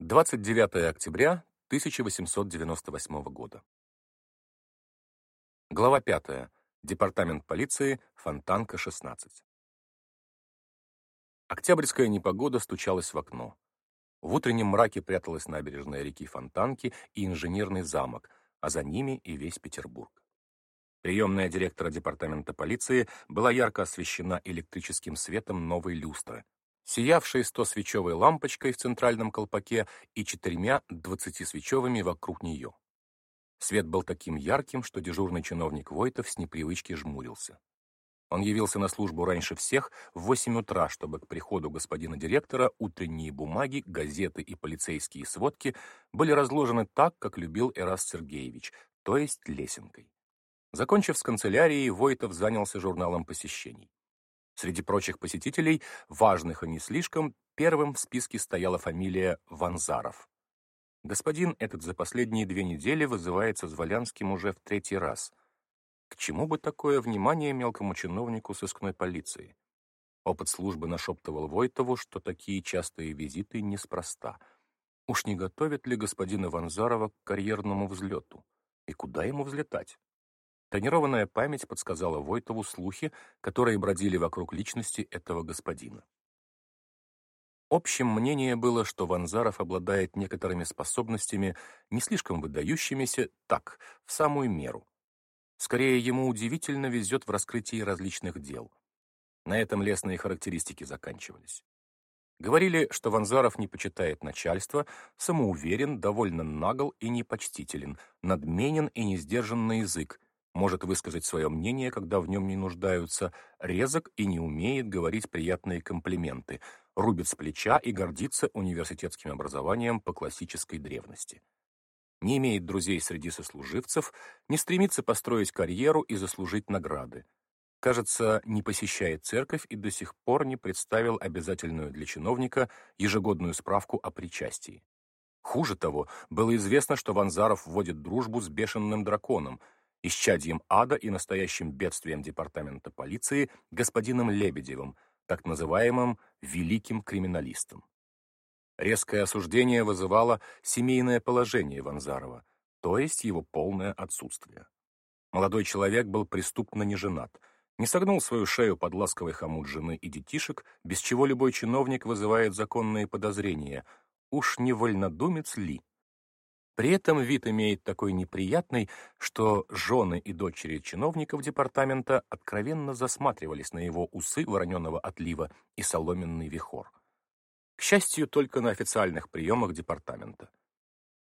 29 октября 1898 года. Глава 5. Департамент полиции, Фонтанка, 16. Октябрьская непогода стучалась в окно. В утреннем мраке пряталась набережная реки Фонтанки и инженерный замок, а за ними и весь Петербург. Приемная директора департамента полиции была ярко освещена электрическим светом новой люстры, сиявшей сто-свечевой лампочкой в центральном колпаке и четырьмя двадцатисвечевыми вокруг нее. Свет был таким ярким, что дежурный чиновник Войтов с непривычки жмурился. Он явился на службу раньше всех в 8 утра, чтобы к приходу господина директора утренние бумаги, газеты и полицейские сводки были разложены так, как любил Эраст Сергеевич, то есть лесенкой. Закончив с канцелярией, Войтов занялся журналом посещений. Среди прочих посетителей, важных и не слишком, первым в списке стояла фамилия Ванзаров. Господин этот за последние две недели вызывается Зволянским уже в третий раз. К чему бы такое внимание мелкому чиновнику сыскной полиции? Опыт службы нашептывал Войтову, что такие частые визиты неспроста. Уж не готовит ли господина Ванзарова к карьерному взлету? И куда ему взлетать? Тренированная память подсказала Войтову слухи, которые бродили вокруг личности этого господина. Общим мнение было, что Ванзаров обладает некоторыми способностями, не слишком выдающимися, так, в самую меру. Скорее, ему удивительно везет в раскрытии различных дел. На этом лестные характеристики заканчивались. Говорили, что Ванзаров не почитает начальство, самоуверен, довольно нагл и непочтителен, надменен и не сдержан на язык, может высказать свое мнение, когда в нем не нуждаются, резок и не умеет говорить приятные комплименты, рубит с плеча и гордится университетским образованием по классической древности. Не имеет друзей среди сослуживцев, не стремится построить карьеру и заслужить награды. Кажется, не посещает церковь и до сих пор не представил обязательную для чиновника ежегодную справку о причастии. Хуже того, было известно, что Ванзаров вводит дружбу с бешеным драконом — исчадием ада и настоящим бедствием департамента полиции господином Лебедевым, так называемым «великим криминалистом». Резкое осуждение вызывало семейное положение Ванзарова, то есть его полное отсутствие. Молодой человек был преступно не женат, не согнул свою шею под ласковый хомут жены и детишек, без чего любой чиновник вызывает законные подозрения. Уж не вольнодумец ли? При этом вид имеет такой неприятный, что жены и дочери чиновников департамента откровенно засматривались на его усы вороненого отлива и соломенный вихор. К счастью, только на официальных приемах департамента.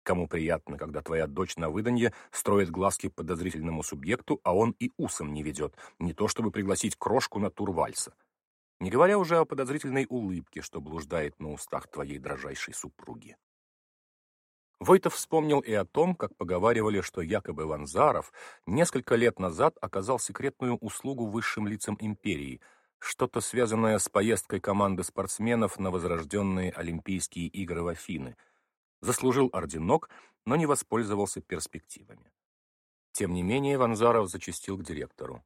Кому приятно, когда твоя дочь на выданье строит глазки подозрительному субъекту, а он и усом не ведет, не то чтобы пригласить крошку на тур вальса. Не говоря уже о подозрительной улыбке, что блуждает на устах твоей дрожайшей супруги. Войтов вспомнил и о том, как поговаривали, что якобы Ванзаров несколько лет назад оказал секретную услугу высшим лицам империи, что-то связанное с поездкой команды спортсменов на возрожденные Олимпийские игры в Афины. Заслужил орденок, но не воспользовался перспективами. Тем не менее, Ванзаров зачастил к директору.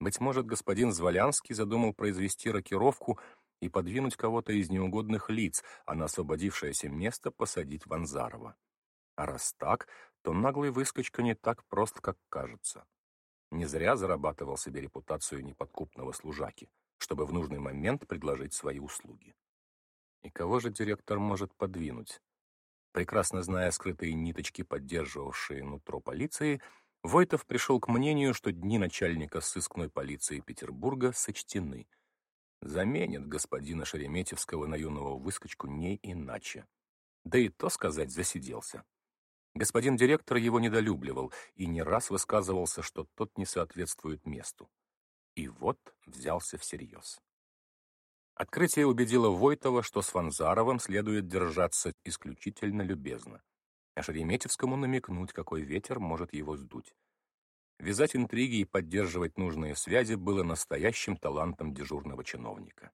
Быть может, господин Зволянский задумал произвести рокировку и подвинуть кого-то из неугодных лиц, а на освободившееся место посадить Ванзарова. А раз так, то наглый выскочка не так прост, как кажется. Не зря зарабатывал себе репутацию неподкупного служаки, чтобы в нужный момент предложить свои услуги. И кого же директор может подвинуть? Прекрасно зная скрытые ниточки, поддерживавшие нутро полиции, Войтов пришел к мнению, что дни начальника сыскной полиции Петербурга сочтены — Заменит господина Шереметьевского на юного выскочку не иначе. Да и то сказать засиделся. Господин директор его недолюбливал и не раз высказывался, что тот не соответствует месту. И вот взялся всерьез. Открытие убедило Войтова, что с Ванзаровым следует держаться исключительно любезно, а Шереметьевскому намекнуть, какой ветер может его сдуть. Вязать интриги и поддерживать нужные связи было настоящим талантом дежурного чиновника.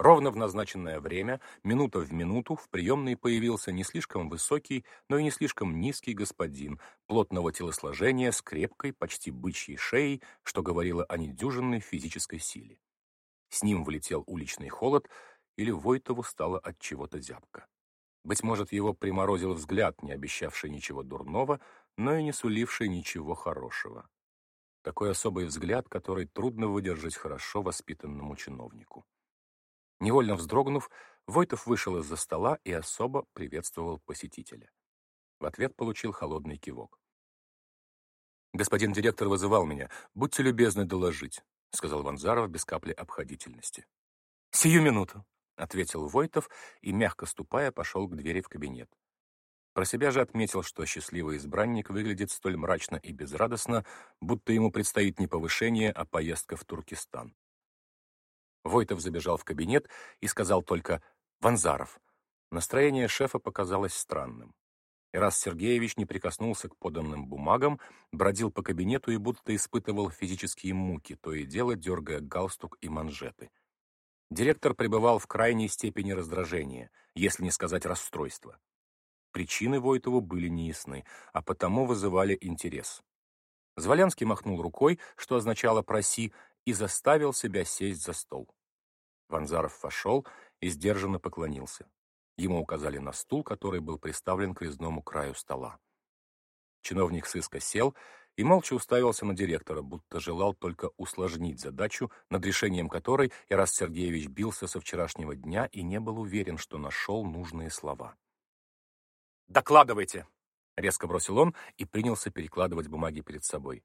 Ровно в назначенное время, минута в минуту, в приемной появился не слишком высокий, но и не слишком низкий господин, плотного телосложения, с крепкой, почти бычьей шеей, что говорило о недюжинной физической силе. С ним влетел уличный холод, или Войтову стало от чего-то зябко. Быть может, его приморозил взгляд, не обещавший ничего дурного, но и не суливший ничего хорошего. Такой особый взгляд, который трудно выдержать хорошо воспитанному чиновнику. Невольно вздрогнув, Войтов вышел из-за стола и особо приветствовал посетителя. В ответ получил холодный кивок. «Господин директор вызывал меня. Будьте любезны доложить», — сказал Ванзаров без капли обходительности. «Сию минуту», — ответил Войтов и, мягко ступая, пошел к двери в кабинет. Про себя же отметил, что счастливый избранник выглядит столь мрачно и безрадостно, будто ему предстоит не повышение, а поездка в Туркестан. Войтов забежал в кабинет и сказал только «Ванзаров». Настроение шефа показалось странным. И раз Сергеевич не прикоснулся к поданным бумагам, бродил по кабинету и будто испытывал физические муки, то и дело дергая галстук и манжеты. Директор пребывал в крайней степени раздражения, если не сказать расстройства. Причины Войтову были неясны, а потому вызывали интерес. Зволянский махнул рукой, что означало «проси», и заставил себя сесть за стол. Ванзаров вошел и сдержанно поклонился. Ему указали на стул, который был приставлен к резному краю стола. Чиновник сыска сел и молча уставился на директора, будто желал только усложнить задачу, над решением которой Ирас Сергеевич бился со вчерашнего дня и не был уверен, что нашел нужные слова. «Докладывайте!» — резко бросил он и принялся перекладывать бумаги перед собой.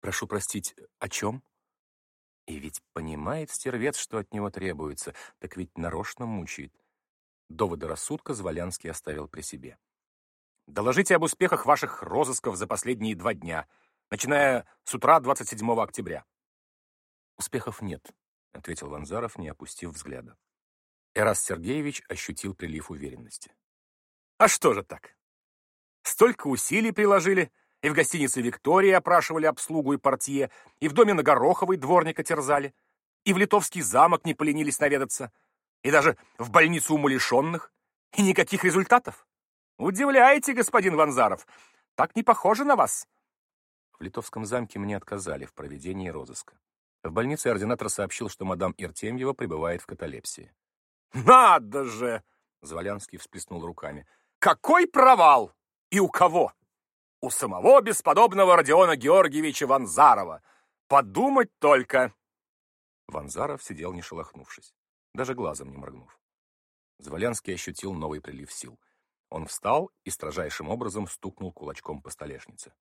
«Прошу простить, о чем?» И ведь понимает стервец, что от него требуется, так ведь нарочно мучает. Доводы рассудка Зволянский оставил при себе. «Доложите об успехах ваших розысков за последние два дня, начиная с утра 27 октября». «Успехов нет», — ответил Ванзаров, не опустив взгляда. Эрас Сергеевич ощутил прилив уверенности. «А что же так? Столько усилий приложили, и в гостинице «Виктория» опрашивали обслугу и портье, и в доме на Гороховой дворника терзали, и в Литовский замок не поленились наведаться, и даже в больницу умалишенных, и никаких результатов. Удивляете, господин Ванзаров, так не похоже на вас. В Литовском замке мне отказали в проведении розыска. В больнице ординатор сообщил, что мадам Иртемьева пребывает в каталепсии. «Надо же!» — Зволянский всплеснул руками. «Какой провал! И у кого?» «У самого бесподобного Родиона Георгиевича Ванзарова! Подумать только!» Ванзаров сидел не шелохнувшись даже глазом не моргнув. Зволянский ощутил новый прилив сил. Он встал и строжайшим образом стукнул кулачком по столешнице.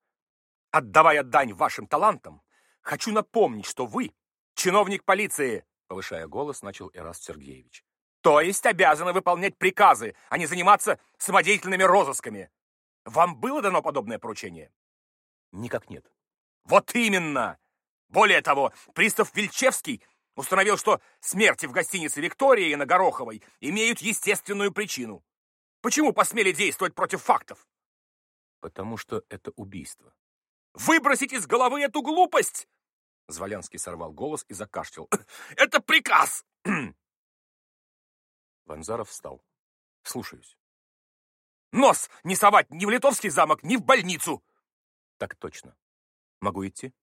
«Отдавая дань вашим талантам, хочу напомнить, что вы — чиновник полиции!» Повышая голос, начал Эраст Сергеевич. «То есть обязаны выполнять приказы, а не заниматься самодеятельными розысками. Вам было дано подобное поручение?» «Никак нет». «Вот именно! Более того, пристав Вильчевский Установил, что смерти в гостинице «Виктория» и на Гороховой имеют естественную причину. Почему посмели действовать против фактов? Потому что это убийство. Выбросить из головы эту глупость! Зволянский сорвал голос и закашлял. Это приказ! Ванзаров встал. Слушаюсь. Нос не совать ни в Литовский замок, ни в больницу! Так точно. Могу идти?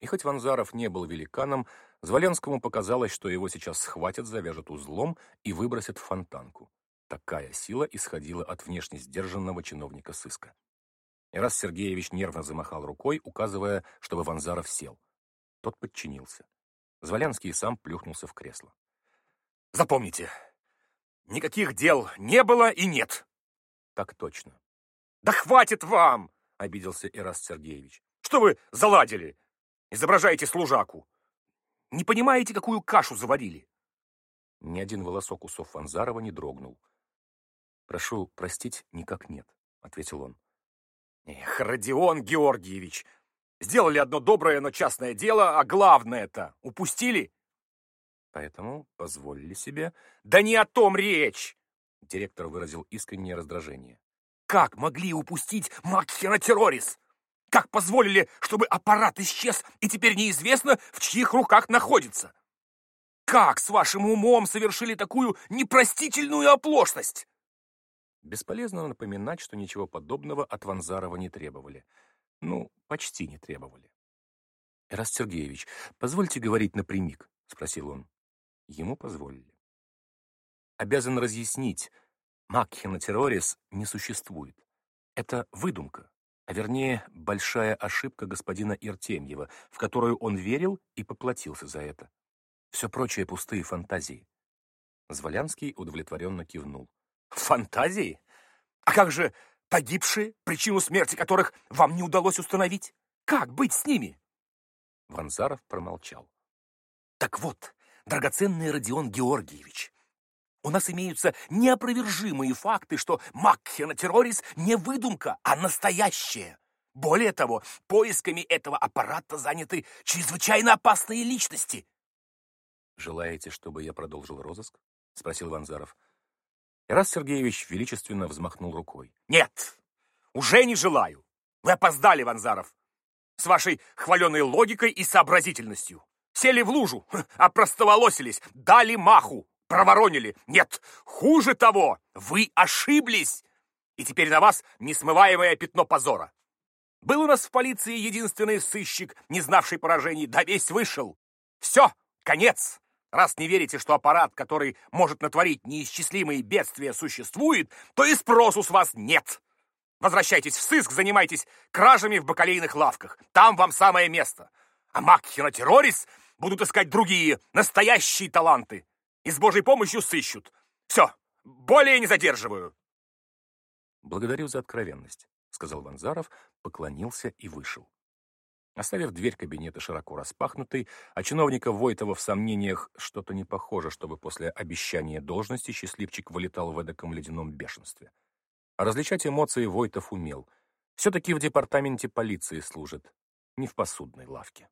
И хоть Ванзаров не был великаном, Зволенскому показалось, что его сейчас схватят, завяжут узлом и выбросят в фонтанку. Такая сила исходила от внешне сдержанного чиновника сыска. И раз Сергеевич нервно замахал рукой, указывая, чтобы Ванзаров сел. Тот подчинился. Зволянский сам плюхнулся в кресло. «Запомните, никаких дел не было и нет!» «Так точно». «Да хватит вам!» — обиделся Ираст Сергеевич. «Что вы заладили? Изображаете служаку. Не понимаете, какую кашу заварили?» Ни один волосок усов Ванзарова не дрогнул. «Прошу простить, никак нет», — ответил он. «Эх, Родион Георгиевич, сделали одно доброе, но частное дело, а главное-то упустили?» «Поэтому позволили себе...» «Да не о том речь!» Директор выразил искреннее раздражение. «Как могли упустить Макхена Террорис? Как позволили, чтобы аппарат исчез, и теперь неизвестно, в чьих руках находится? Как с вашим умом совершили такую непростительную оплошность? Бесполезно напоминать, что ничего подобного от Ванзарова не требовали. Ну, почти не требовали. «Эраст Сергеевич, позвольте говорить напрямик», — спросил он. Ему позволили. «Обязан разъяснить. Макхина террорис не существует. Это выдумка, а вернее, большая ошибка господина Иртемьева, в которую он верил и поплатился за это. Все прочее пустые фантазии. Зволянский удовлетворенно кивнул. Фантазии? А как же погибшие, причину смерти которых вам не удалось установить? Как быть с ними? Ванзаров промолчал. Так вот, драгоценный Родион Георгиевич, у нас имеются неопровержимые факты, что Макхена террорис не выдумка, а настоящая. Более того, поисками этого аппарата заняты чрезвычайно опасные личности. «Желаете, чтобы я продолжил розыск?» — спросил Ванзаров. Ирас Сергеевич величественно взмахнул рукой. «Нет, уже не желаю. Вы опоздали, Ванзаров, с вашей хваленой логикой и сообразительностью. Сели в лужу, опростоволосились, дали маху, проворонили. Нет, хуже того, вы ошиблись. И теперь на вас несмываемое пятно позора. Был у нас в полиции единственный сыщик, не знавший поражений, да весь вышел. Все, конец. Раз не верите, что аппарат, который может натворить неисчислимые бедствия, существует, то и спросу с вас нет. Возвращайтесь в сыск, занимайтесь кражами в бакалейных лавках. Там вам самое место. А Макхина террорис будут искать другие, настоящие таланты и с Божьей помощью сыщут. Все, более не задерживаю. Благодарю за откровенность, сказал Ванзаров, поклонился и вышел. Оставив дверь кабинета широко распахнутой, а чиновника Войтова в сомнениях что-то не похоже, чтобы после обещания должности счастливчик вылетал в эдаком ледяном бешенстве. А различать эмоции Войтов умел. Все-таки в департаменте полиции служит, не в посудной лавке.